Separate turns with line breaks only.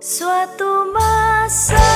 Suatu masa